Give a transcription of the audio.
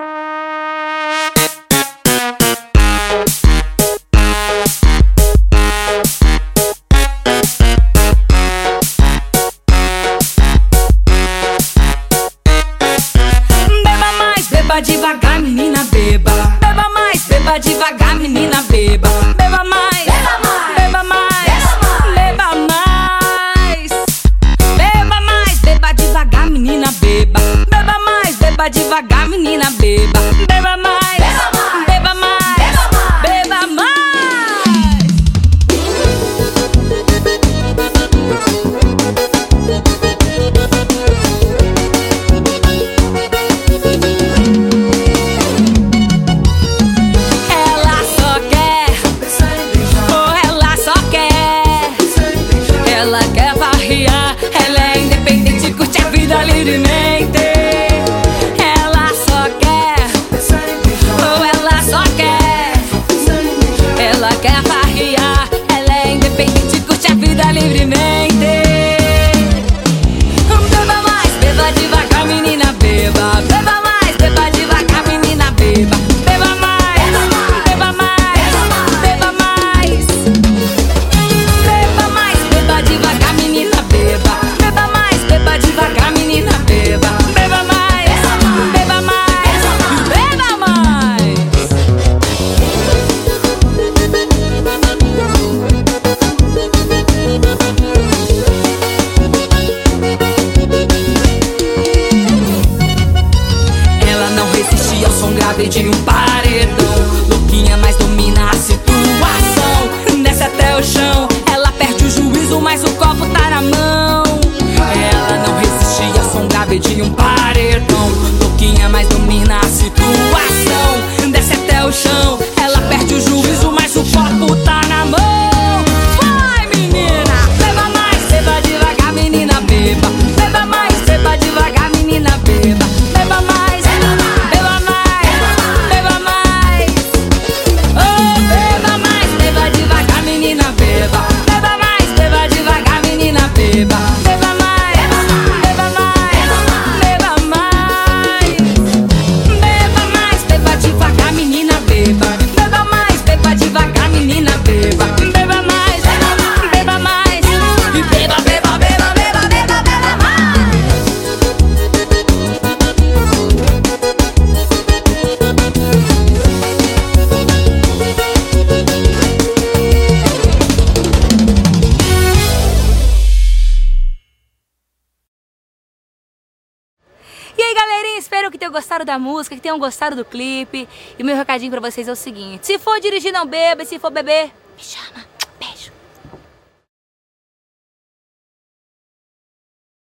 Beba mais, beba devagar, menina, Ela quer farrear, ela é independente, curte a vida livremente. Grave de um paredão. Louquinha, mas domina a situação. Desce até o chão. Ela perde o juízo, mas o copo tá na mão. Ela não resiste ao som grave de um paredão. Louquinha, mas domina a situação. Desce até o chão. Ela perde o juízo, espero que tenham gostado da música, que tenham gostado do clipe. E meu recadinho pra vocês é o seguinte: se for dirigir, não beba, e se for beber, me chama.